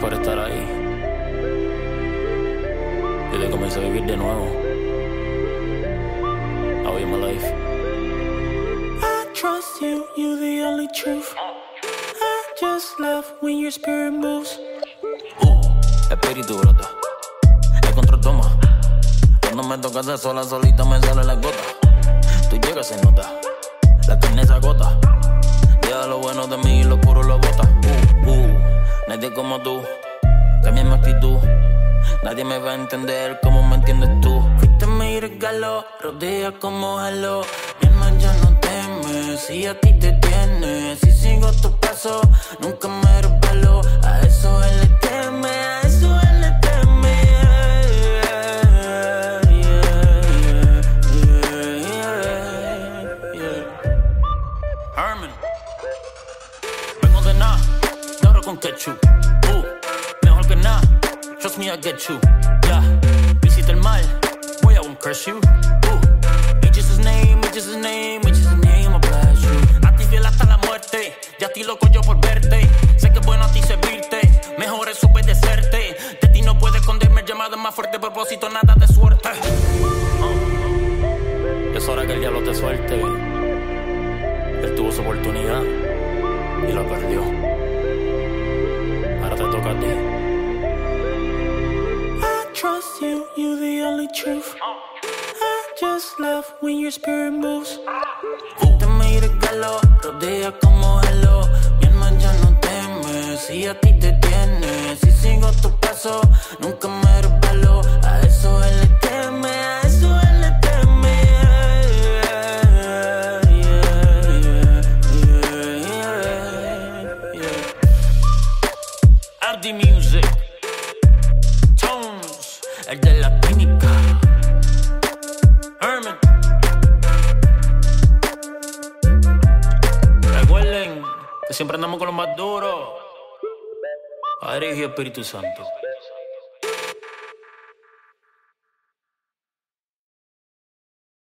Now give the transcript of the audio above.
por estar ahí. Desde que comencé a vivir de nuevo. How in my life. I trust you, you the only truth. I just love when your spirit moves. Uh, espíritu brota. El control toma. Cuando me toca hacer sola, solita me sale la gota. Tú llegas, se nota. La carne se agota. Lo bueno de mí y lo nadie como tú. Cambia mi actitud. Nadie me va a entender como me entiendes tú. Fuiste mi regalo, rodea como halo. Mi alma ya no teme, si a ti te tiene. Si sigo tu paso, nunca me resbalo. A eso él le teme, a eso él le teme. Yeah, yeah, yeah. Herman. Ketchup. Uh, mejor que nada, trust me, I get you. Ya, visita el mal, voy a un crush you. Uh, just his name, just his name, just his name, I bless you. A ti fiel hasta la muerte, ya estoy loco yo por verte. Sé que es bueno a ti servirte, mejor es obedecerte. De ti no puedes esconderme, llamada más fuerte, propósito, nada de suerte. Uh, es hora que el diablo te suelte. Él tuvo su oportunidad y la perdió. Trust you, you the only truth. I just love when your spirit moves. Fuiste mi regalo, rodea como halo. Mi alma ya no teme, si a ti te tiene. Si sigo tu paso, nunca me resbalo. A eso él le teme, a eso él le teme. Yeah, yeah, yeah, yeah, yeah. RD Music. El de la clínica. Herman. Recuerden que siempre andamos con los más duros. Padre y Espíritu Santo.